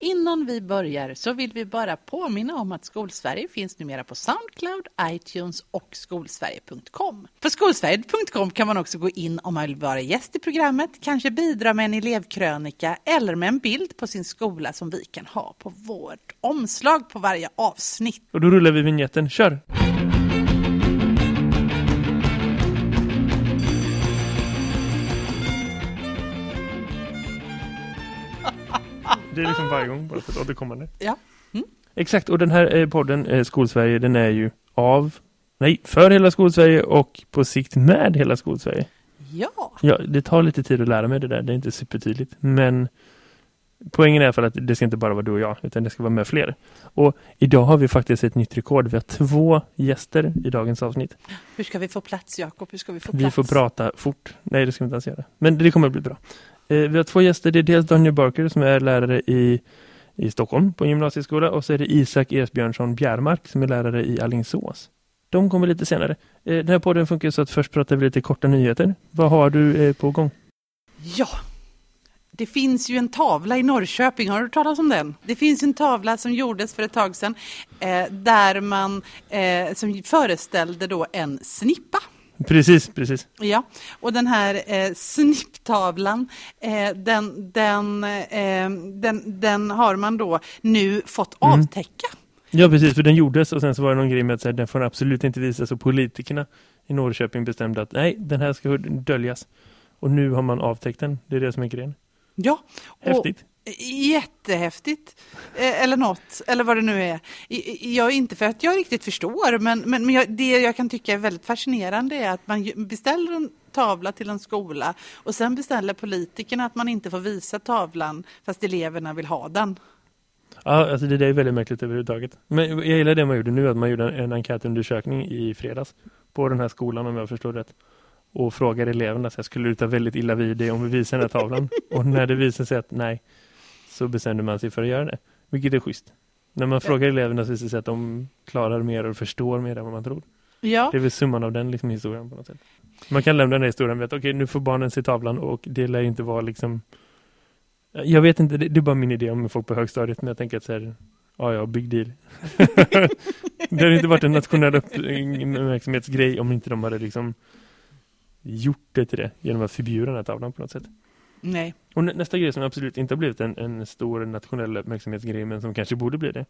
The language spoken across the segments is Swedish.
Innan vi börjar så vill vi bara påminna om att Skolsverige finns numera på Soundcloud, iTunes och skolsverige.com. På skolsverige.com kan man också gå in om man vill vara gäst i programmet, kanske bidra med en elevkrönika eller med en bild på sin skola som vi kan ha på vårt omslag på varje avsnitt. Och då rullar vi vignetten. Kör! Det är liksom varje gång bara för att återkommande. Ja. Mm. Exakt, och den här eh, podden, eh, Skolsverige, den är ju av, nej, för hela Skolsverige och på sikt med hela Skolsverige. Ja. Ja, det tar lite tid att lära mig det där, det är inte supertydligt. Men poängen är fall att det ska inte bara vara du och jag, utan det ska vara med fler. Och idag har vi faktiskt ett nytt rekord. Vi har två gäster i dagens avsnitt. Hur ska vi få plats, Jakob? Hur ska vi få Vi plats? får prata fort. Nej, det ska vi inte ens göra. Men det kommer att bli bra. Eh, vi har två gäster. Det är dels Daniel Barker som är lärare i, i Stockholm på en gymnasieskola. Och så är det Isak Esbjörnsson Bjärmark som är lärare i Allingsås. De kommer lite senare. Eh, den här podden funkar så att först pratar vi lite korta nyheter. Vad har du eh, på gång? Ja. Det finns ju en tavla i Norrköping, har du hört talas om den? Det finns en tavla som gjordes för ett tag sedan eh, där man eh, som föreställde då en snippa. Precis, precis. Ja, och den här eh, snipptavlan, eh, den, den, eh, den, den har man då nu fått Mm. avtäcka. Ja, precis. För den gjordes och sen så var det någon grej med att här, den får absolut inte visas. Och politikerna i Norrköping bestämde att nej, den här ska döljas. Och nu har man avtäckt den. Det är det som är grejen. Ja, och- Häftigt. Jättehäftigt. Eh, eller något, eller vad det nu är. Jag inte för att jag riktigt förstår, men, men, men jag, det jag kan tycka är väldigt fascinerande är att man beställer en tavla till en skola och sen beställer politikerna att man inte får visa tavlan fast eleverna vill ha den. Ja, alltså det där är väldigt märkligt överhuvudtaget. Men jag gillar det man gjorde nu, att man gjorde en, en enkätundersökning i fredags på den här skolan om jag förstår rätt. Och frågade eleverna så här, skulle du ta väldigt illa vid dig om vi visar den här tavlan? och när det visade sig att nej, så bestämde man sig för att göra det. Vilket är schysst. När man frågar eleverna så visar det sig att de klarar mer och förstår mer än vad man tror. Ja, Det är väl summan av den liksom, historien på något sätt. Man kan lämna den här historien med att okej, nu får barnen se tavlan och det lär inte vara liksom... Jag vet inte, det, det är bara min idé om folk på högstadiet, men jag tänker att så här, ja ja, big deal. det hade inte varit en nationell uppmärksamhetsgrej om inte de hade liksom gjort det till det genom att förbjuda den här tavlan på något sätt. Nej. Och nä- nästa grej som absolut inte har blivit en, en stor nationell uppmärksamhetsgrej men som kanske borde bli det.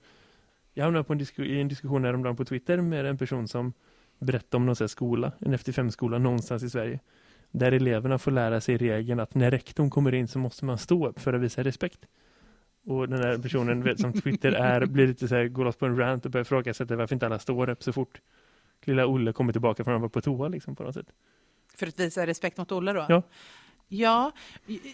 Jag hamnade på en i en diskussion häromdagen på Twitter med en person som berättade om någon sån här skola, en F5-skola någonstans i Sverige. Där eleverna får lära sig regeln att när rektorn kommer in så måste man stå upp för att visa respekt. Och den här personen vet, som Twitter är blir lite så här, går loss på en rant och börjar ifrågasätta varför inte alla står upp så fort lilla Olle kommer tillbaka från att han var på toa liksom på något sätt. För att visa respekt mot Olle då? Ja. Ja,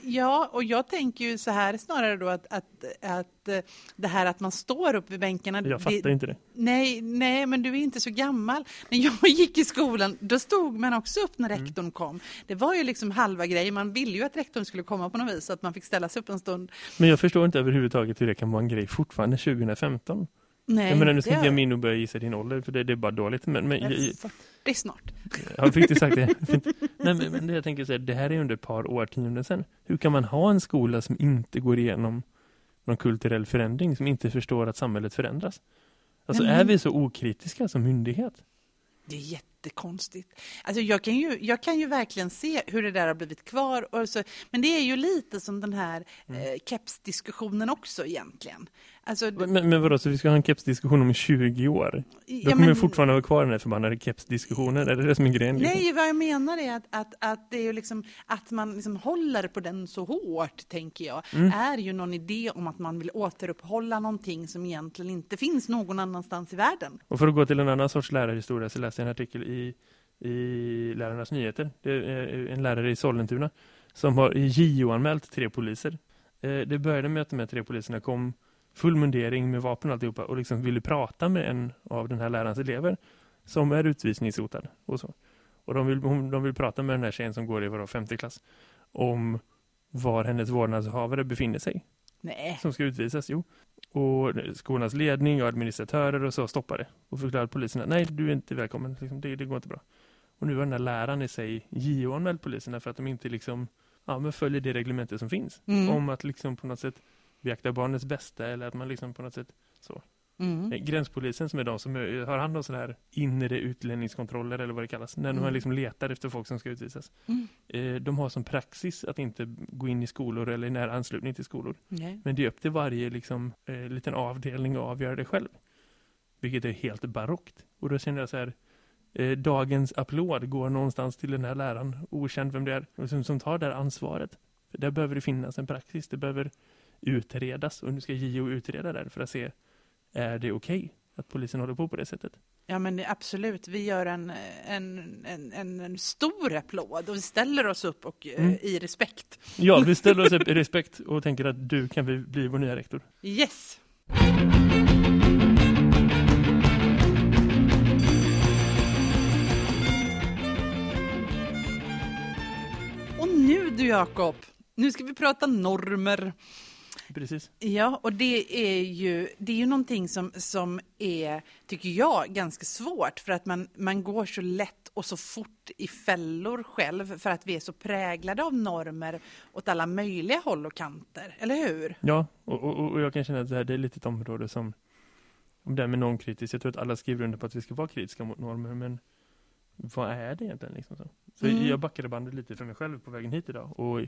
ja, och jag tänker ju så här snarare då att, att, att eh, det här att man står upp vid bänkarna. Jag fattar det, inte det. Nej, nej, men du är inte så gammal. När jag gick i skolan, då stod man också upp när Mm. rektorn kom. Det var ju liksom halva grejen. Man ville ju att rektorn skulle komma på något vis, så att man fick ställa sig upp en stund. Men jag förstår inte överhuvudtaget hur det kan vara en grej fortfarande 2015. Nej, Jag menar, nu ska det inte jag har- min och börja gissa din ålder, för det, det är bara dåligt. Men, men jag, jag, 40 snart. jag fick inte sagt det. Nej, men, men det jag tänker här, det här är under ett par årtionden sedan. Hur kan man ha en skola som inte går igenom någon kulturell förändring, som inte förstår att samhället förändras? Alltså, Nej, men- är vi så okritiska som myndighet? Det är jättekonstigt. Alltså jag, kan ju, jag kan ju verkligen se hur det där har blivit kvar. Och så, men det är ju lite som den här Mm. eh, kepsdiskussionen också egentligen. Alltså, Men, men vadå, så vi ska ha en kepsdiskussion om 20 år? Då ja, kommer vi men- fortfarande ha kvar den här förbannade kepsdiskussionen. Är det det som är grejen? Liksom? Nej, vad jag menar är att, att, att, det är ju liksom, att man liksom håller på den så hårt, tänker jag, Mm. är ju någon idé om att man vill återuppehålla någonting som egentligen inte finns någon annanstans i världen. Och för att gå till en annan sorts lärarhistoria så läste jag en artikel i, i Lärarnas Nyheter. Det är en lärare i Sollentuna som har JO-anmält tre poliser. Eh, Det började med att de här tre poliserna kom full mundering med vapen och alltihopa och liksom ville prata med en av den här lärarens elever som är utvisningshotad och så. Och de vill, de vill prata med den här tjejen som går i vår femte klass om var hennes vårdnadshavare befinner sig Nej. som ska utvisas, jo. Och skolans ledning och administratörer och så stoppar det. Och förklarar poliserna, nej du är inte välkommen, liksom, det, det går inte bra. Och nu har den här läraren i sig JO-anmält poliserna för att de inte liksom, ja, men följer det reglementet som finns. Mm. Om att liksom på något sätt beaktar barnets bästa eller att man liksom på något sätt så. Mm. Eh, Gränspolisen som är de som har hand om sådana här inre utlänningskontroller eller vad det kallas. När Mm. man liksom letar efter folk som ska utvisas. Mm. Eh, De har som praxis att inte gå in i skolor eller i nära anslutning till skolor. Nej. Men det är upp till varje liksom, eh, liten avdelning att avgöra det själv. Vilket är helt barockt. Och då känner jag så här, dagens applåd går någonstans till den här läraren, okänd vem det är, som, som tar det här ansvaret. För där behöver det finnas en praxis, det behöver utredas. Och nu ska JO utreda där för att se, är det okej att polisen håller på på det sättet? Ja men det- absolut, vi gör en, en, en, en, stor applåd och vi ställer oss upp och, eh, Mm. i respekt. Ja, vi ställer oss upp i respekt och tänker att du kan bli vår nya rektor. Yes! Och nu du Jakob, nu ska vi prata normer. Precis. Ja, och det är ju, det är ju någonting som, som är, tycker jag, ganska svårt för att man, man går så lätt och så fort i fällor själv för att vi är så präglade av normer åt alla möjliga håll och kanter, eller hur? Ja, och, och, och jag kan känna att det här det är lite ett område som om det här med normkritiskt, jag tror att alla skriver under på att vi ska vara kritiska mot normer, men vad är det egentligen? Liksom så så Mm. jag backade bandet lite för mig själv på vägen hit idag och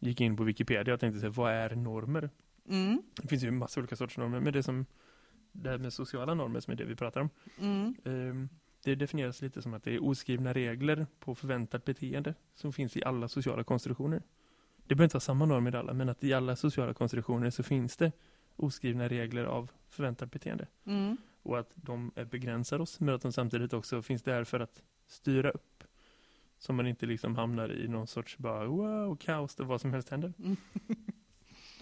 gick in på Wikipedia och tänkte säga, vad är normer? Mm, Det finns ju massa olika sorters normer, men det som det här med sociala normer som är det vi pratar om, mm, ehm, det definieras lite som att det är oskrivna regler på förväntat beteende som finns i alla sociala konstruktioner. Det behöver inte vara samma normer i alla, men att i alla sociala konstruktioner så finns det oskrivna regler av förväntat beteende. mm. Och att de begränsar oss, men att de samtidigt också finns där för att styra upp. Så man inte liksom hamnar i någon sorts bara wow, kaos där vad som helst händer. Mm.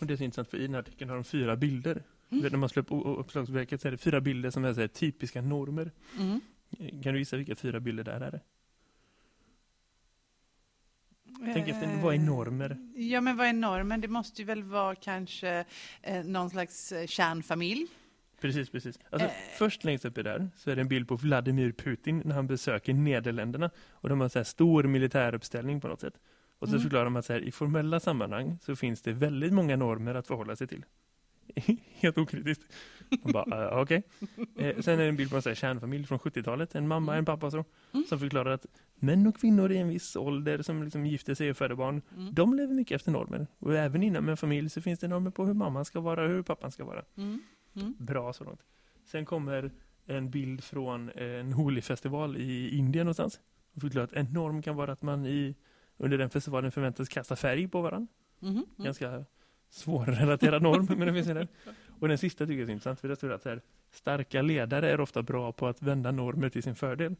Och det är så intressant för i den här artikeln har de fyra bilder. Mm. När man slår upp uppslagsverket så är det fyra bilder som är så här, typiska normer. Mm. Eh, Kan du gissa vilka fyra bilder där är det? Tänk efter, vad är normer? Eh, Ja, men vad är normer? Det måste ju väl vara kanske eh, någon slags eh, kärnfamilj. Precis, precis. Alltså, Eh. Först längst uppe där så är det en bild på Vladimir Putin när han besöker Nederländerna. Och de har så här stor militäruppställning på något sätt. Och så Mm. förklarar de att så här, i formella sammanhang så finns det väldigt många normer att förhålla sig till. Helt okritiskt. Man bara, uh, okej. Eh, sen är det en bild på en så här kärnfamilj från 70-talet. En mamma, en pappa och så. Mm. Som förklarar att män och kvinnor i en viss ålder som liksom gifter sig och föder barn. Mm. De lever mycket efter normer. Och även inom en familj så finns det normer på hur mamman ska vara och hur pappan ska vara. Mm. Mm. Bra så långt. Sen kommer en bild från en Holi-festival i Indien någonstans. Och förklarar att en norm kan vara att man i, under den festivalen förväntas kasta färg på varandra. Mhm. Mm. Ganska svårrelaterad norm, men det finns en där. Och den sista tycker jag är intressant, för det står att här, starka ledare är ofta bra på att vända normer till sin fördel.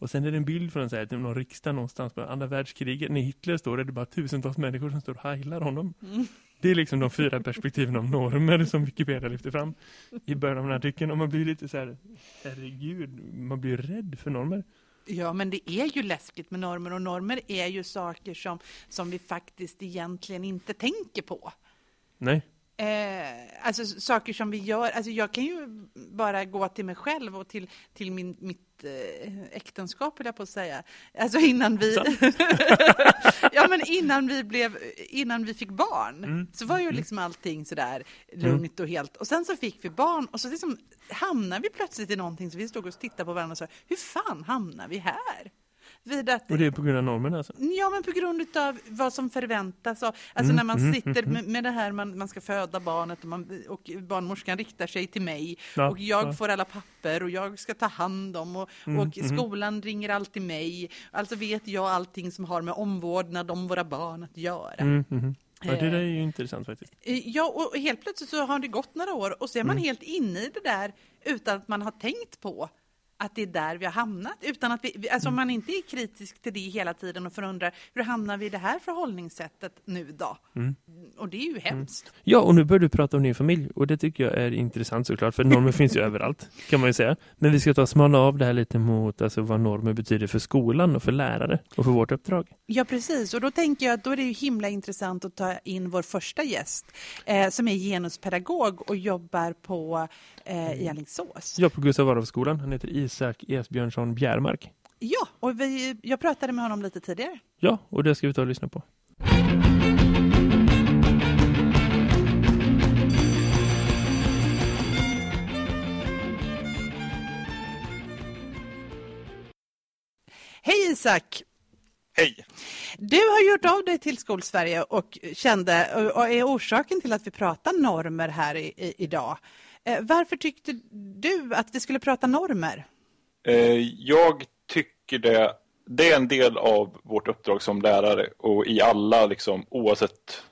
Och sen är det en bild från så här, typ någon riksdag någonstans på andra världskriget. När Hitler står där, det är bara tusentals människor som står och heilar honom. Mm. Det är liksom de fyra perspektiven om normer som Wikipedia lyfter fram i början av den här artikeln. Och man blir lite så här, herregud, man blir rädd för normer. Ja, men det är ju läskigt med normer och normer är ju saker som, som vi faktiskt egentligen inte tänker på. Nej, Eh, alltså saker som vi gör, alltså jag kan ju bara gå till mig själv och till, till min, mitt eh, äktenskap, vill jag på att säga. Alltså innan vi, ja men innan vi blev, innan vi fick barn, Mm. så var ju liksom allting sådär lugnt och helt. Och sen så fick vi barn och så liksom hamnade vi plötsligt i någonting så vi stod och tittade på varandra och sa, hur fan hamnar vi här? Vid att, och det är på grund av normerna alltså. Ja, men på grund av vad som förväntas. Alltså Mm, när man mm, sitter mm, med, med det här, man, man ska föda barnet och, man, och barnmorskan riktar sig till mig Ja, och jag ja. får alla papper och jag ska ta hand om och, Mm, och mhm. skolan ringer alltid mig. Alltså vet jag allting som har med omvårdnad om våra barn att göra. Mm. Ja, det där är ju intressant faktiskt. Eh, Ja, och helt plötsligt så har det gått några år och så är man Mm. helt inne i det där utan att man har tänkt på att det är där vi har hamnat. Utan att vi, alltså om Mm. man inte är kritisk till det hela tiden och förundrar hur hamnar vi i det här förhållningssättet nu då? Mm. Och det är ju hemskt. Ja, och nu börjar du prata om din familj. Och det tycker jag är intressant såklart. För normer finns ju överallt, kan man ju säga. Men vi ska ta och smala av det här lite mot alltså, vad normer betyder för skolan och för lärare och för vårt uppdrag. Ja, precis. Och då tänker jag att då är det ju himla intressant att ta in vår första gäst eh, som är genuspedagog och jobbar på eh, i mm. Alingsås. Jag på Gustav Adolfskolan. Han heter Isak Esbjörnsson Bjärmark. Ja, och vi, jag pratade med honom lite tidigare. Ja, och det ska vi ta och lyssna på. Hej Isak! Hej! Du har gjort av dig till Skolsverige och, kände, och är orsaken till att vi pratar normer här i, i, idag. Eh, varför tyckte du att vi skulle prata normer? Eh, jag tycker det, det är en del av vårt uppdrag som lärare och i alla, liksom, oavsett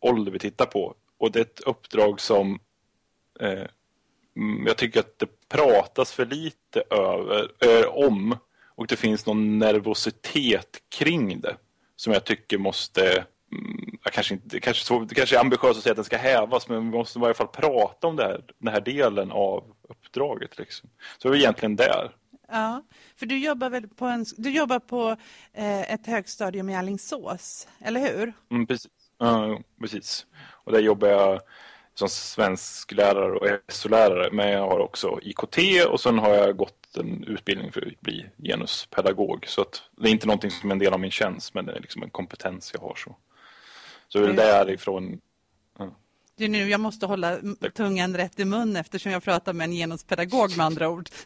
ålder vi tittar på. Och det är ett uppdrag som eh, mm, jag tycker att det pratas för lite över, äh, om och det finns någon nervositet kring det som jag tycker måste jag kanske inte, kanske, så, det kanske är ambitiöst att säga att den ska hävas men vi måste i varje fall prata om det här, den här delen av uppdraget. Liksom. Så är vi egentligen där. Ja, för du jobbar väl på, en, du jobbar på eh, ett högstadium i Allingsås, eller hur? Mm, precis. Ja, precis. Och där jobbar jag som svensk lärare och SO-lärare men jag har också IKT och sen har jag gått en utbildning för att bli genuspedagog. Så att det är inte någonting som är en del av min tjänst men det är liksom en kompetens jag har. Så, så det är därifrån ja. Det är nu jag måste hålla tungan rätt i mun eftersom jag pratar med en genuspedagog med andra ord.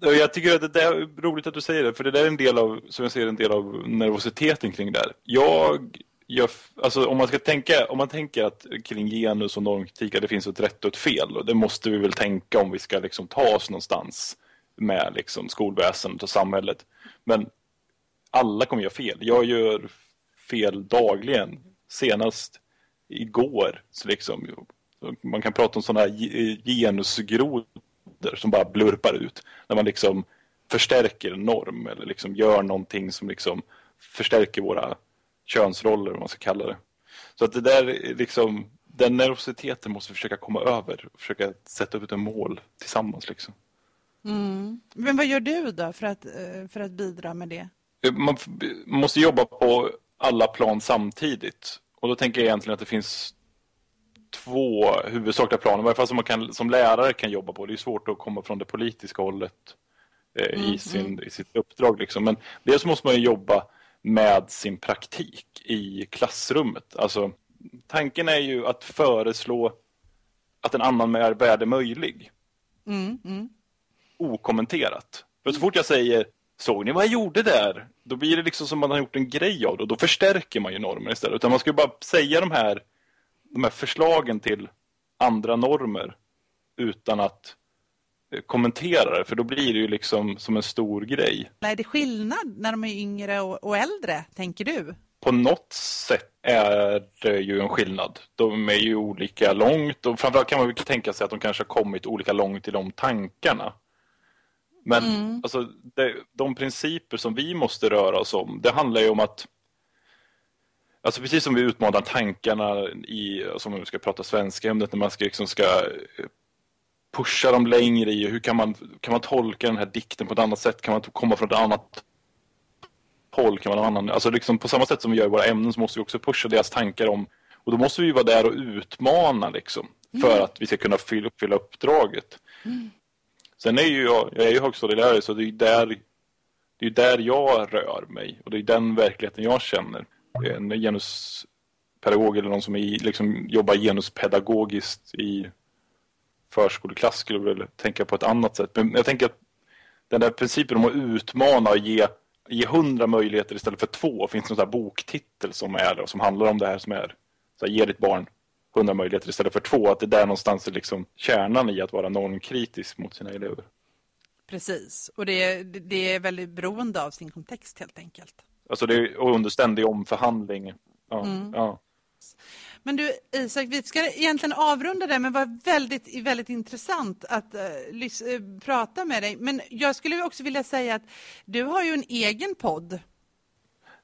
jag tycker att det är roligt att du säger det, för det där är en del av, som jag ser en del av nervositeten kring det här. Jag jag, alltså om man ska tänka, om man tänker att kring genus och normkritik det finns ett rätt och ett fel och det måste vi väl tänka om vi ska liksom ta oss någonstans med liksom skolväsendet och samhället. Men alla kommer göra fel. Jag gör fel dagligen. Senast igår så liksom man kan prata om sådana här genusgrodor som bara blurpar ut när man liksom förstärker en norm eller liksom gör någonting som liksom förstärker våra könsroller, om man ska kalla det. Så att det där liksom, den nervositeten måste vi försöka komma över och försöka sätta upp ett mål tillsammans. Liksom. Mm. Men vad gör du då för att, eh, för att bidra med det? Man måste jobba på alla plan samtidigt. Och då tänker jag egentligen att det finns två huvudsakliga planer, i varje fall som man kan, som lärare kan jobba på. Det är svårt att komma från det politiska hållet eh, mm, i, sin, mm. i sitt uppdrag. Liksom. Men dels måste man jobba med sin praktik i klassrummet. Alltså, tanken är ju att föreslå att en annan värld är möjlig. Mm, mm. Okommenterat. För så fort jag säger Såg ni vad jag gjorde där? Då blir det liksom som man har gjort en grej av det. Och då förstärker man ju normen istället. Utan man ska bara säga de här, de här förslagen till andra normer utan att kommentera det, för då blir det ju liksom som en stor grej. Är det skillnad när de är yngre och, och äldre, tänker du? På något sätt är det ju en skillnad. De är ju olika långt och framförallt kan man ju tänka sig att de kanske har kommit olika långt i de tankarna. Men mm. alltså, det, de principer som vi måste röra oss om, det handlar ju om att Alltså precis som vi utmanar tankarna i, som om vi ska prata svenska ämnet, när man ska, liksom ska pusha dem längre i hur kan man, kan man tolka den här dikten på ett annat sätt? Kan man komma från ett annat håll? Kan man annan, alltså liksom på samma sätt som vi gör i våra ämnen så måste vi också pusha deras tankar om och då måste vi vara där och utmana liksom för mm. att vi ska kunna fylla, uppfylla uppdraget. Mm. Sen är ju jag, jag är ju högstadielärare så det är där det är där jag rör mig och det är den verkligheten jag känner. En genuspedagog eller någon som är, liksom, jobbar genuspedagogiskt i förskoleklass skulle väl tänka på ett annat sätt. Men jag tänker att den där principen om att utmana och ge, ge hundra möjligheter istället för två. Finns det någon boktitel som är och som handlar om det här som är så här, ge ditt barn hundra möjligheter istället för två. Att det där någonstans är liksom kärnan i att vara normkritisk mot sina elever. Precis, och det, det är väldigt beroende av sin kontext helt enkelt. Alltså det är under ständig omförhandling. Ja, mm. ja. Men du Isak, vi ska egentligen avrunda det, men det var väldigt, väldigt intressant att uh, prata med dig. Men jag skulle också vilja säga att du har ju en egen podd.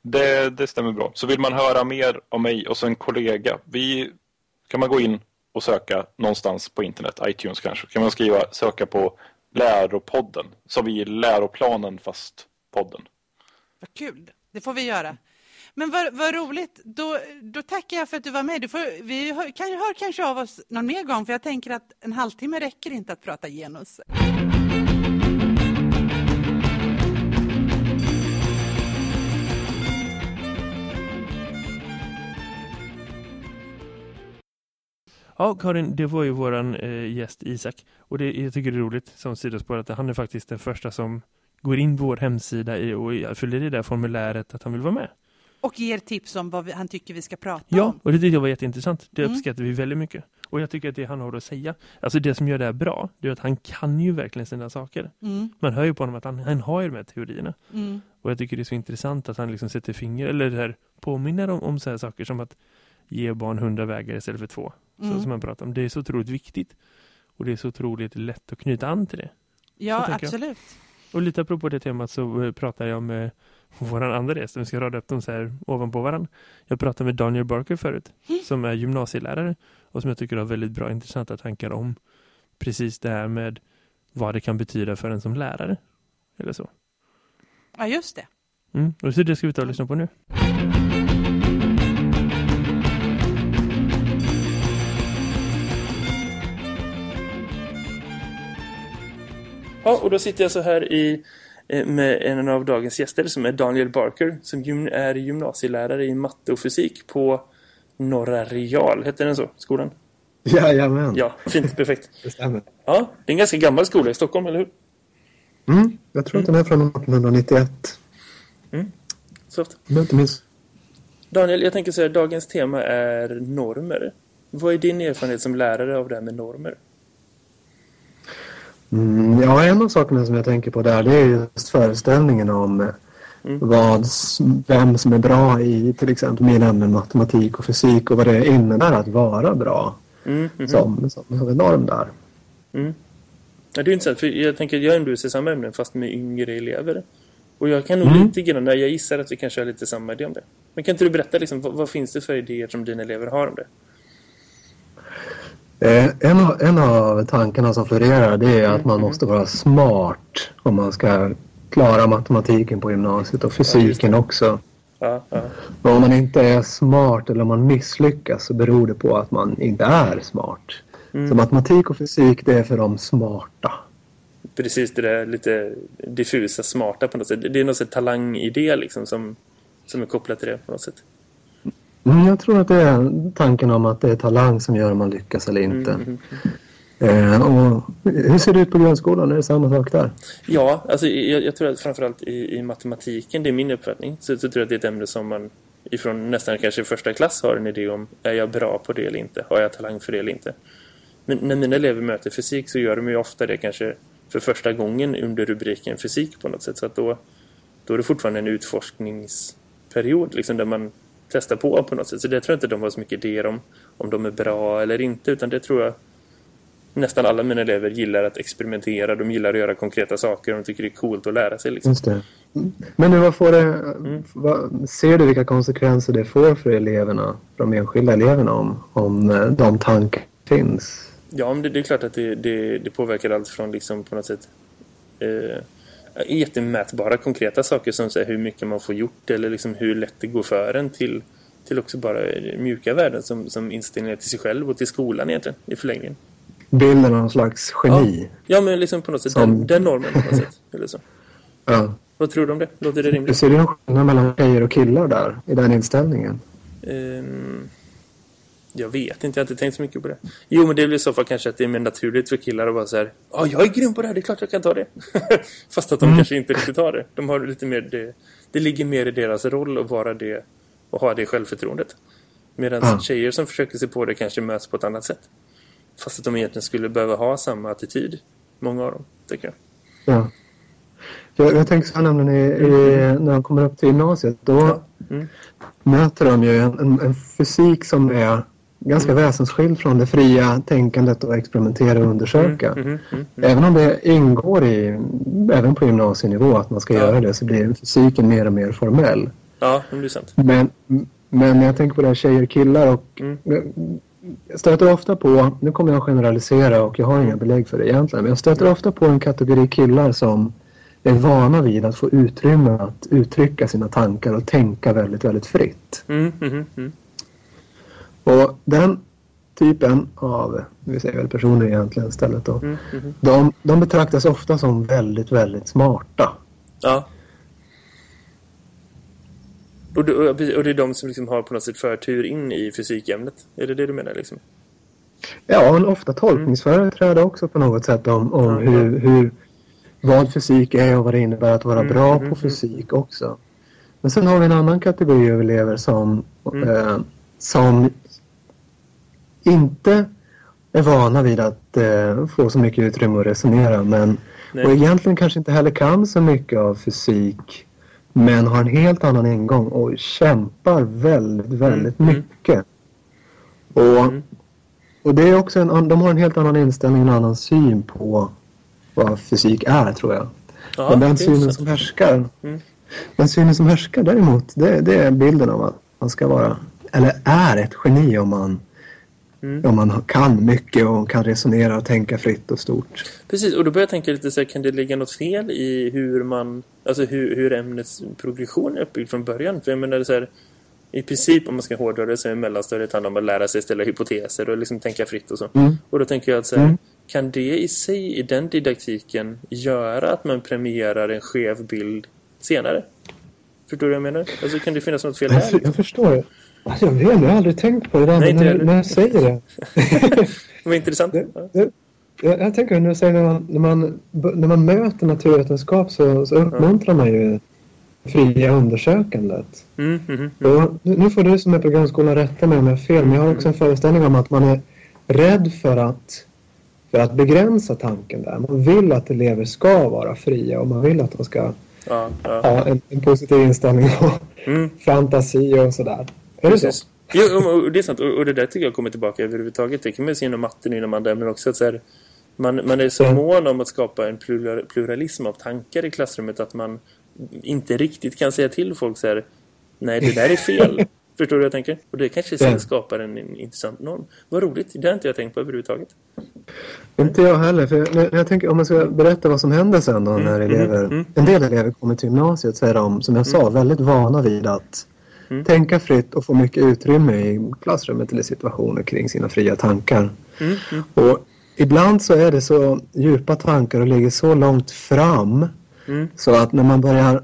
Det, det stämmer bra. Så vill man höra mer om mig och så en kollega, vi kan man gå in och söka någonstans på internet, iTunes kanske, kan man skriva söka på Läropodden, som i läroplanen fast podden. Vad kul, det får vi göra. Men vad, vad roligt. Då, då tackar jag för att du var med. Du får, vi hör, kan ju kanske av oss någon mer gång, för jag tänker att en halvtimme räcker inte att prata genus. Ja, Karin, det var ju våran eh, gäst Isak. Och det, jag tycker det är roligt som sidospår att han är faktiskt den första som går in på vår hemsida och fyller i det där formuläret att han vill vara med. Och ger tips om vad vi, han tycker vi ska prata ja, om. Ja, och det tyckte jag var jätteintressant. Det Mm. uppskattar vi väldigt mycket. Och jag tycker att det han har att säga, alltså det som gör det här bra, det är att han kan ju verkligen sina saker. Mm, Man hör ju på honom att han, han har ju de här teorierna. mm, Och jag tycker det är så intressant att han liksom sätter finger, eller det här påminner om, om så här saker som att ge barn hundra vägar istället för två. Mm. Så som man pratar om. Det är så otroligt viktigt. Och det är så otroligt lätt att knyta an till det. ja, tänker jag. absolut. Och lite apropå det temat så eh, pratar jag med vår andra gäst. Vi ska rada upp dem så här ovanpå varandra. Jag pratade med Daniel Barker förut. Som är gymnasielärare. Och som jag tycker har väldigt bra intressanta tankar om precis det här med vad det kan betyda för en som lärare. Eller så. Ja, just det. Mm. Och så det ska vi ta och lyssna på nu. Ja, och då sitter jag så här i, eh, med en av dagens gäster som är Daniel Barker som gym, är gymnasielärare i matte och fysik på Norra Real, heter den så, skolan? Jajamän, Ja, fint, perfekt. det stämmer. Ja, det är en ganska gammal skola i Stockholm, eller hur? Mm, jag tror att den är från 1891. Soft. Om jag inte minns. Daniel, jag tänker så här, dagens tema är normer. Vad är din erfarenhet som lärare av det här med normer? Mm, ja, en av sakerna som jag tänker på där det är just föreställningen om eh, Mm. vad, vem som är bra i till exempel mina ämnen matematik och fysik och vad det innebär att vara bra Mm, mhm. som, som, som norm där. Mm. Ja, det är intressant, för jag tänker att jag undervisar i samma ämnen fast med yngre elever. Och jag kan nog Mm. lite grann, jag gissar att vi kanske har lite samma idé om det. Men kan inte du berätta liksom, vad, vad finns det för idéer som dina elever har om det? Eh, en, av, en av tankarna som florerar det är att man Mm. måste vara smart om man ska klara matematiken på gymnasiet och fysiken också. Ja, ja. Men om man inte är smart eller om man misslyckas så beror det på att man inte är smart. Mm. Så matematik och fysik det är för de smarta. Precis det där lite diffusa, smarta på något sätt. Det är något sätt talangidé liksom som, som är kopplat till det på något sätt. Mm, jag tror att det är tanken om att det är talang som gör om man lyckas eller inte. Mm, mm, Eh, och hur ser det ut på grundskolan? Är det samma sak där? Ja, alltså jag, jag tror att framförallt i, i matematiken, det är min uppfattning, så, så tror jag att det är ett ämne som man ifrån nästan kanske första klass har en idé om, är jag bra på det eller inte? Har jag talang för det eller inte? Men när mina elever möter fysik så gör de ju ofta det kanske för första gången under rubriken fysik på något sätt. Så att då, då är det fortfarande en utforskningsperiod liksom, där man testar på på något sätt. Så det tror jag inte de har så mycket idéer om, om de är bra eller inte, utan det tror jag nästan alla mina elever gillar att experimentera. De gillar att göra konkreta saker. De tycker det är coolt att lära sig. Liksom. Just det. Mm. Men nu, vad får det, vad, ser du vilka konsekvenser det får för eleverna, för de enskilda eleverna om, om eh, de tankar finns? Ja, men det, det är klart att det, det, det påverkar allt från liksom på något sätt eh, jättemätbara konkreta saker som så hur mycket man får gjort eller liksom hur lätt det går för en till, till också bara mjuka värden som, som inställningar till sig själv och till skolan egentligen i förlängningen. Bilden av någon slags geni? Ja, men liksom på något sätt Som- den, den normen på något sätt. Eller så. Ja. Vad tror du om det? Låter det Du rimligt? ser du någon skillnad mellan tjejer och killar där, i den inställningen? Ehm, jag vet inte, jag har inte tänkt så mycket på det. Jo, men det väl i så fall kanske att det är mer naturligt för killar att vara så här. Ja, jag är grym på det här, det är klart jag kan ta det. Fast att de kanske inte riktigt har det. De har lite mer det. Det ligger mer i deras roll att vara det och ha det självförtroendet. Medan Ja. tjejer som försöker sig på det kanske möts på ett annat sätt. Fast att de egentligen skulle behöva ha samma attityd. Många av dem, tycker jag. Ja. Jag, jag tänker så här nämligen i, i, när de kommer upp till gymnasiet. Då Ja. Mm. möter de ju en, en, en fysik som är ganska Mm. väsensskild från det fria tänkandet och experimentera och undersöka. Mm, mm, mm. Även om det ingår i, även på gymnasienivå att man ska Ja. göra det så blir fysiken mer och mer formell. Ja, det är sant. Men, men när jag tänker på det här tjejer och killar och Mm. jag stöter ofta på, nu kommer jag att generalisera och jag har inga belägg för det egentligen, men jag stöter ofta på en kategori killar som är vana vid att få utrymme att uttrycka sina tankar och tänka väldigt, väldigt fritt. Mm, mm, mm. Och den typen av, vi säger väl personer egentligen istället då, Mm, mm. de, de betraktas ofta som väldigt, väldigt smarta. Ja. Och det, och det är de som liksom har på något sätt förtur in i fysikämnet. Är det det du menar? Liksom? ja, en ofta tolkningsföreträde också på något sätt om, om Mm. hur, hur, vad fysik är och vad det innebär att vara Mm, bra mm, på mm. fysik också. Men sen har vi en annan kategori av elever som, Mm. eh, som inte är vana vid att eh, få så mycket utrymme att resonera men Nej. och egentligen kanske inte heller kan så mycket av fysik men har en helt annan ingång och kämpar väldigt, väldigt Mm, mm. mycket. Och, Mm. och det är också en, de har en helt annan inställning, en annan syn på vad fysik är tror jag. Ja, Men den synen som härskar, Mm. den synen som härskar däremot, det, det är bilden av att man ska vara, eller är ett geni om man, Mm. om man kan mycket och kan resonera och tänka fritt och stort. Precis, och då börjar jag tänka lite så här, kan det ligga något fel i hur man, alltså hur, hur ämnets progression är uppbyggd från början? För jag menar så här, i princip om man ska hårdra det så är mellanstadiet handlar om att lära sig ställa hypoteser och liksom tänka fritt och så. Mm. Och då tänker jag att så här, Mm. kan det i sig, i den didaktiken, göra att man premierar en skev bild senare? Förstår du vad jag menar? Alltså kan det finnas något fel där? för- jag förstår. Alltså, jag vet, jag har aldrig tänkt på det där, Nej, men när, när jag säger det. Det var intressant. Det- det- Jag, jag tänker när du säger när man, när man, när man möter naturvetenskap så, så uppmuntrar man ju fria undersökandet. Mm, mm, mm. Och nu får du som är på grundskolan rätta mig om jag har fel, men jag har också en föreställning om att man är rädd för att, för att begränsa tanken där. Man vill att elever ska vara fria och man vill att de ska Ja, ja. ha en, en positiv inställning och Mm. fantasi och sådär. Är det så? Jo, det är sant. Och det där tycker jag kommer tillbaka överhuvudtaget. Det kan man se inom matten inom andra ämnen också. Att så här, man, man är så Mm. mån om att skapa en plural, pluralism av tankar i klassrummet att man inte riktigt kan säga till folk så här, nej det där är fel. Förstår du vad jag tänker? Och det kanske sen Ja. skapar en, en intressant norm. Vad roligt, det har inte jag tänkt på överhuvudtaget. Inte jag heller. För när jag tänker, om man ska berätta vad som händer sen då när mm, elever, mm. en del elever kommer till gymnasiet så är de, som jag sa, väldigt vana vid att Mm. tänka fritt och få mycket utrymme i klassrummet eller situationer kring sina fria tankar. Mm, mm, Och ibland så är det så djupa tankar och ligger så långt fram mm. så att när man börjar,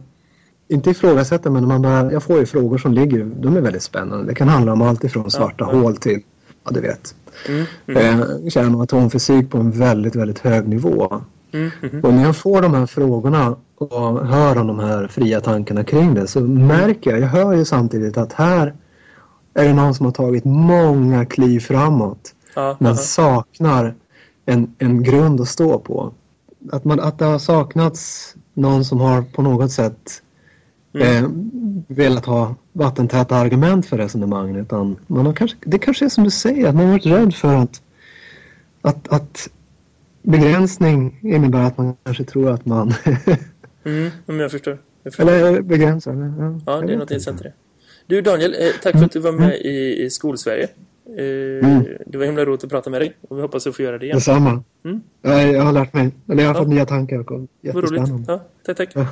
inte ifrågasätta men när man börjar, jag får ju frågor som ligger, de är väldigt spännande. Det kan handla om allt ifrån svarta hål till, ja du vet, Mm, mm, eh, kärn och atomfysik på en väldigt, väldigt hög nivå. Mm, mm, Och när jag får de här frågorna och hör om de här fria tankarna kring det så märker jag, jag hör ju samtidigt att här är det någon som har tagit många kliv framåt Ja, men aha. saknar en, en grund att stå på. Att, man, att det har saknats någon som har på något sätt Mm. eh, velat ha vattentäta argument för resonemangen. Utan man har kanske, det kanske är som du säger, att man har varit rädd för att, att, att begränsning innebär att man kanske tror att man... Mm, men jag förstår. Jag förstår. eller begränsar. Ja, Ja, det är något intressant i det. Du Daniel, eh, tack för att du var med i, i Skolsverige. Eh, Mm. Det var himla roligt att prata med dig och vi hoppas att få göra det igen. Detsamma. Mm. Ja, jag har lärt mig. Eller jag har Ja. fått nya tankar. och Vad roligt. Jättespännande. Ja, tack, tack. Ja.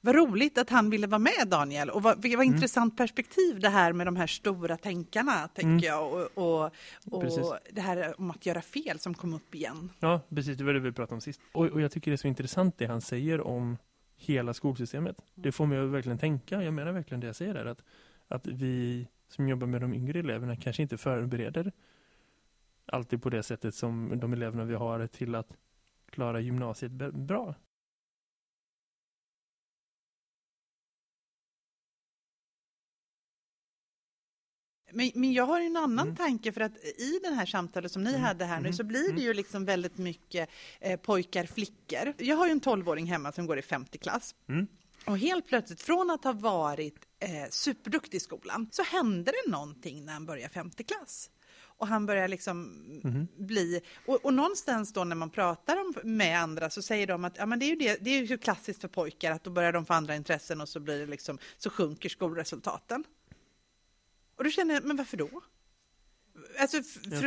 Vad roligt att han ville vara med Daniel och vad, vad intressant perspektiv det här med de här stora tänkarna tänker jag och, och, och det här om att göra fel som kom upp igen. Ja, precis. Det var det vi pratade om sist. Och, och jag tycker det är så intressant det han säger om hela skolsystemet. Det får mig att verkligen tänka. Jag menar verkligen det jag säger där. Att, att vi som jobbar med de yngre eleverna kanske inte förbereder alltid på det sättet som de eleverna vi har till att klara gymnasiet bra. Men, men jag har en annan Mm. tanke för att i den här samtalet som ni Mm. hade här nu Mhm. så blir det Mm. ju liksom väldigt mycket eh, pojkar, flickor. Jag har ju en 12-åring hemma som går i femte klass. Mm. Och helt plötsligt, från att ha varit eh, superduktig i skolan, så hände det någonting när han börjar femte klass. Och han börjar liksom Mhm. bli... Och, och någonstans då när man pratar om, med andra så säger de att ja, men det, är ju det, det är ju klassiskt för pojkar att då börjar de få andra intressen och så, blir det liksom, så sjunker skolresultaten. Och då känner jag, men varför då? Alltså,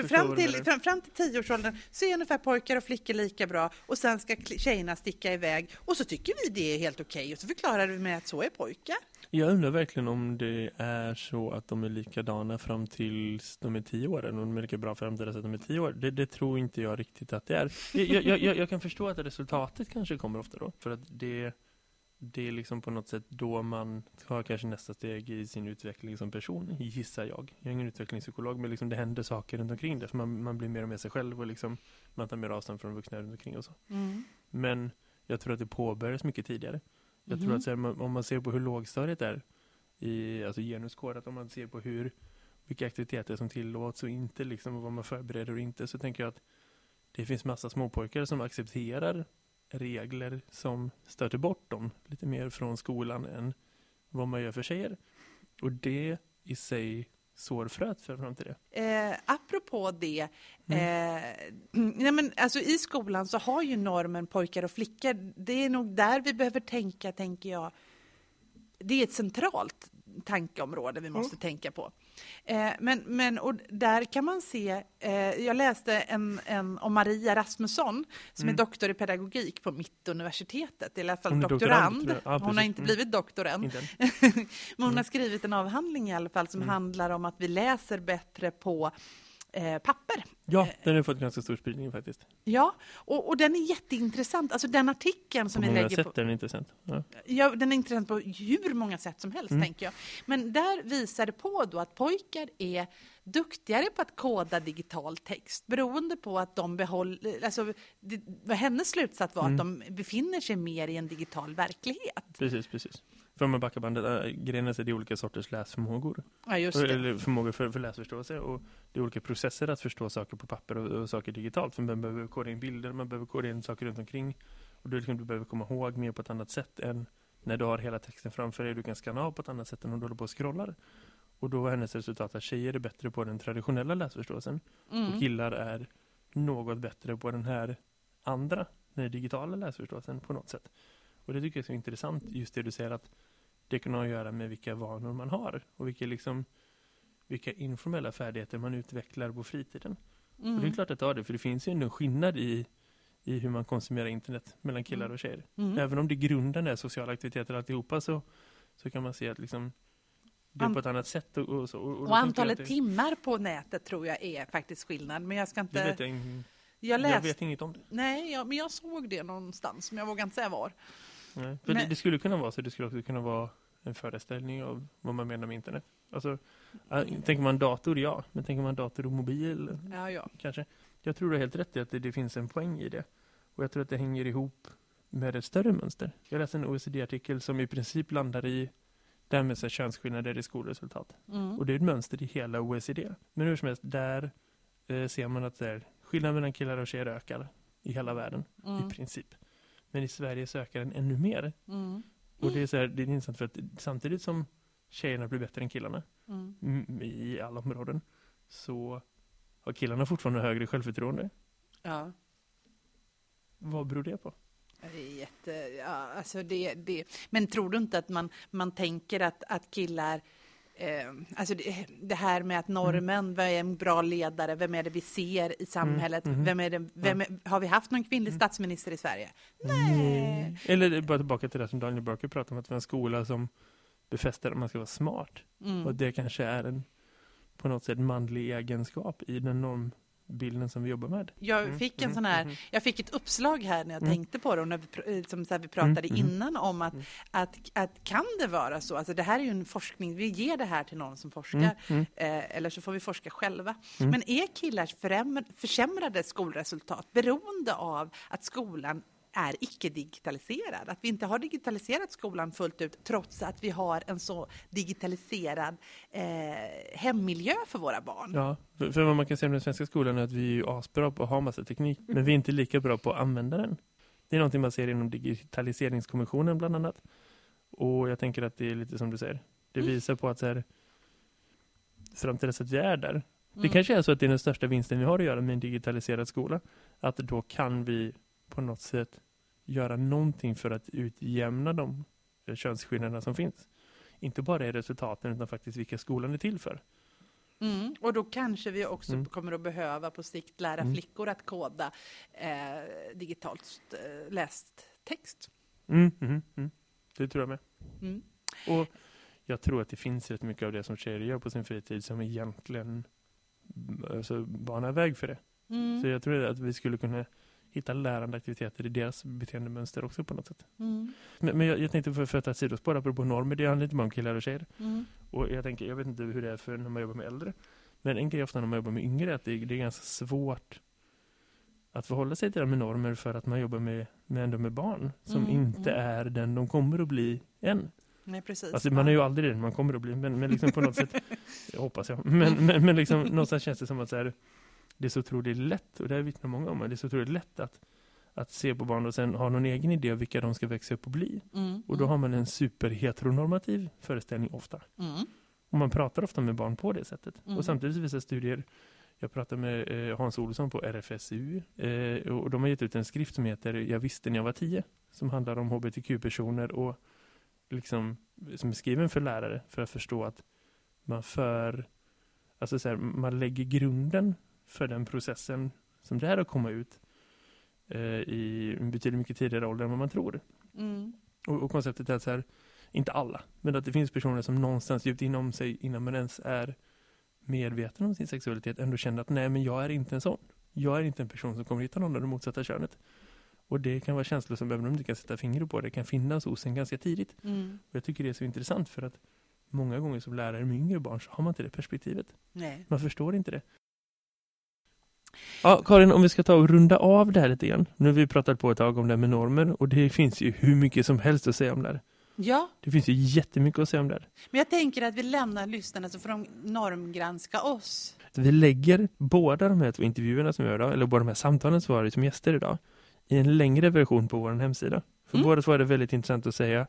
fram, till, fram, fram till tioårsåldern så är ungefär pojkar och flickor lika bra och sen ska tjejerna sticka iväg och så tycker vi det är helt okej okay. och så förklarar vi med att så är pojkar. Jag undrar verkligen om det är så att de är likadana fram tills de är tio år eller om de är lika bra fram till att de är tio år. Det, det tror inte jag riktigt att det är. Jag, jag, jag, jag kan förstå att resultatet kanske kommer ofta då. För att det, det är liksom på något sätt då man tar kanske nästa steg i sin utveckling som person, gissar jag. Jag är ingen utvecklingspsykolog, men liksom det händer saker runt omkring det. För man, man blir mer och mer sig själv och liksom man tar mer avstånd från vuxna runt omkring och så. Mm. Men jag tror att det påbörjas mycket tidigare. Jag mm. tror att här, om man ser på hur lågstadiet är i alltså genuskodat, om man ser på hur vilka aktiviteter som tillåts och inte liksom vad man förbereder och inte så tänker jag att det finns massa småpojkar som accepterar regler som stöter bort dem lite mer från skolan än vad man gör för tjejer. Och det i sig sår fröet för fram till det. Eh, apropå det, mm. eh, nej men, alltså i skolan så har ju normen pojkar och flickor, det är nog där vi behöver tänka, tänker jag. Det är ett centralt tankeområde vi måste mm. tänka på. Eh, men, men och där kan man se, eh, jag läste en, en om Maria Rasmusson som mm. är doktor i pedagogik på Mittuniversitetet, i alla fall doktorand. doktorand ja, hon har inte mm. blivit doktor än. men hon mm. har skrivit en avhandling i alla fall som mm. handlar om att vi läser bättre på eh, papper. Ja, eh, den har fått ganska stor spridning faktiskt. Ja, och, och den är jätteintressant. Alltså den artikeln som på vi lägger sätt på... Är den intressant. Ja. ja. den är intressant på hur många sätt som helst, mm. tänker jag. Men där visar det på då att pojkar är duktigare på att koda digital text beroende på att de behåller, alltså det, hennes slutsats var mm. att de befinner sig mer i en digital verklighet. Precis, precis. För om man backar bandet, äh, grejen är det olika sorters läsförmågor. Ja, just det. Eller förmågor för, för läsförståelse. Och det är olika processer att förstå saker på papper och, och saker digitalt. För man behöver koda in bilder, man behöver koda in saker runt omkring. Och du, liksom, du behöver komma ihåg mer på ett annat sätt än när du har hela texten framför dig. Du kan skanna av på ett annat sätt än om du håller på och scrollar. Och då är hennes resultat att tjejer är bättre på den traditionella läsförståelsen. Mm. Och killar är något bättre på den här andra, den digitala läsförståelsen på något sätt. Och det tycker jag är så intressant, just det du säger att det kan ha att göra med vilka vanor man har och vilka, liksom, vilka informella färdigheter man utvecklar på fritiden. Mm. Och det är klart att det har det, för det finns ju ändå en skillnad i, i hur man konsumerar internet mellan killar och tjejer. Mm. Även om det grunden är sociala aktiviteter alltihopa så, så kan man se att liksom, det är på ett annat sätt. Och, och, och, och antalet det... timmar på nätet tror jag är faktiskt skillnad. Men jag ska inte... Det vet jag, jag, läst... jag vet inget om det. Nej, jag, men jag såg det någonstans, men jag vågar inte säga var. Nej, för men... det, det, skulle kunna vara så, det skulle också kunna vara en föreställning av vad man menar med internet. Alltså, tänker man dator, ja. Men tänker man dator och mobil, ja, ja. kanske. Jag tror du har helt rätt i att det, det, finns en poäng i det. Och jag tror att det hänger ihop med ett större mönster. Jag läste en OECD-artikel som i princip landar i det här med så könsskillnader i skolresultat. Mm. Och det är ett mönster i hela OECD. Men hur som helst, där eh, ser man att där, skillnaden mellan killar och tjejer ökar i hela världen, mm. i princip. Men i Sverige så ökar den ännu mer. Mm. Och det är, så här, det är intressant för att samtidigt som tjejerna blir bättre än killarna mm. i alla områden så har killarna fortfarande högre självförtroende. Ja. Vad beror det på? Det är jätte, ja, alltså det, det, men tror du inte att man, man tänker att, att killar alltså det, här med att normen, mm. vem är en bra ledare, vem är det vi ser i samhället, mm. Mm. vem är det, vem är, har vi haft någon kvinnlig statsminister i Sverige? Nej. Eller bara tillbaka till det som Daniel Burke pratade om, att vi har en skola som befäster att man ska vara smart. Mm. Och det kanske är en på något sätt manlig egenskap i den norm, bilden som vi jobbar med. Jag mm, fick en mm, sån här, mm. jag fick ett uppslag här när jag mm. tänkte på det och när vi, som så vi pratade mm, mm. innan om att, att, att kan det vara så, alltså det här är ju en forskning, vi ger det här till någon som forskar eh, eller så får vi forska själva. Men är killars försämrade skolresultat beroende av att skolan är icke-digitaliserad. Att vi inte har digitaliserat skolan fullt ut trots att vi har en så digitaliserad eh, hemmiljö för våra barn. Ja, för, för vad man kan säga om den svenska skolan är att vi är ju asbra på att ha massa teknik mm. men vi är inte lika bra på att använda den. Det är någonting man ser inom digitaliseringskommissionen bland annat. Och jag tänker att det är lite som du säger. Det mm. visar på att så här, fram till dess att vi är där. Det mm. kanske är så att det är den största vinsten vi har att göra med en digitaliserad skola. Att då kan vi på något sätt göra någonting för att utjämna de könsskillnaderna som finns. Inte bara i resultaten utan faktiskt vilka skolan är till för. Mm, och då kanske vi också Mm. kommer att behöva på sikt lära Mm. flickor att koda eh, digitalt eh, läst text. Mm, mm, mm. Det tror jag med. Mm. Och jag tror att det finns rätt mycket av det som tjejer gör på sin fritid som egentligen alltså, banar väg för det. Så jag tror att vi skulle kunna hitta lärande aktiviteter i deras beteendemönster också på något sätt. Mm. Men, men jag, jag tänkte för, för att ta ett sidospår apropå normer, det handlar inte bara om killar och tjejer. Mm. Och jag tänker, jag vet inte hur det är för när man jobbar med äldre. Men en grej ofta när man jobbar med yngre är att det, det är ganska svårt att förhålla sig till det med normer för att man jobbar med, med ändå med barn som Mm, inte mm. är den de kommer att bli än. Nej, precis. Alltså man är ju aldrig den man kommer att bli, men, men liksom på något sätt, jag hoppas jag, men, men, men liksom någonstans känns det som att så här, det är så otroligt lätt, och det här vittnar många om, det är så otroligt lätt att, att se på barn och sen ha någon egen idé av vilka de ska växa upp och bli. Mm. Och då har man en superheteronormativ föreställning ofta. Mm. Och man pratar ofta med barn på det sättet. Mm. Och samtidigt visar studier, jag pratade med eh, Hans Olsson på RFSU eh, och de har gett ut en skrift som heter Jag visste när jag var tio som handlar om hbtq-personer och liksom, som är skriven för lärare för att förstå att man för alltså så här, man lägger grunden för den processen som det är att komma ut eh, i betydligt mycket tidigare ålder än vad man tror. Mm. Och, och konceptet är att så här, inte alla, men att det finns personer som någonstans djupt inom sig innan man ens är medveten om sin sexualitet ändå känner att nej men jag är inte en sån. Jag är inte en person som kommer hitta någon av det motsatta könet. Och det kan vara känslor som även om du kan sätta fingret på det kan finnas hos en ganska tidigt. Mm. Och jag tycker det är så intressant för att många gånger som lärare med yngre barn så har man inte det perspektivet. Nej. Man förstår inte det. Ja, Karin, om vi ska ta och runda av det här lite grann. Nu har vi pratat på ett tag om det här med normer och det finns ju hur mycket som helst att säga om det här. Ja, Det finns ju jättemycket att säga om det här. men jag tänker att vi lämnar lyssnarna så får de normgranska oss. Vi lägger båda de här två intervjuerna som vi gör idag, eller båda de här samtalen som vi har som gäster idag, i en längre version på vår hemsida. För Mm. båda två är det väldigt intressant att säga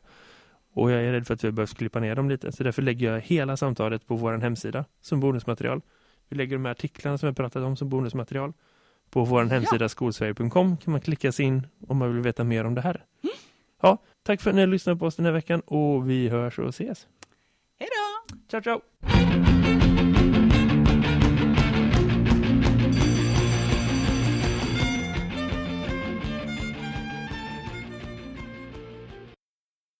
och jag är rädd för att vi behöver klippa ner dem lite. Så därför lägger jag hela samtalet på vår hemsida som bonusmaterial. Vi lägger de här artiklarna som jag pratat om som bonusmaterial. På vår Ja. hemsida skolsverige.com kan man klicka sig in om man vill veta mer om det här. Ja, tack för att ni har lyssnat på oss den här veckan och vi hörs och ses. Hej då! Ciao, ciao!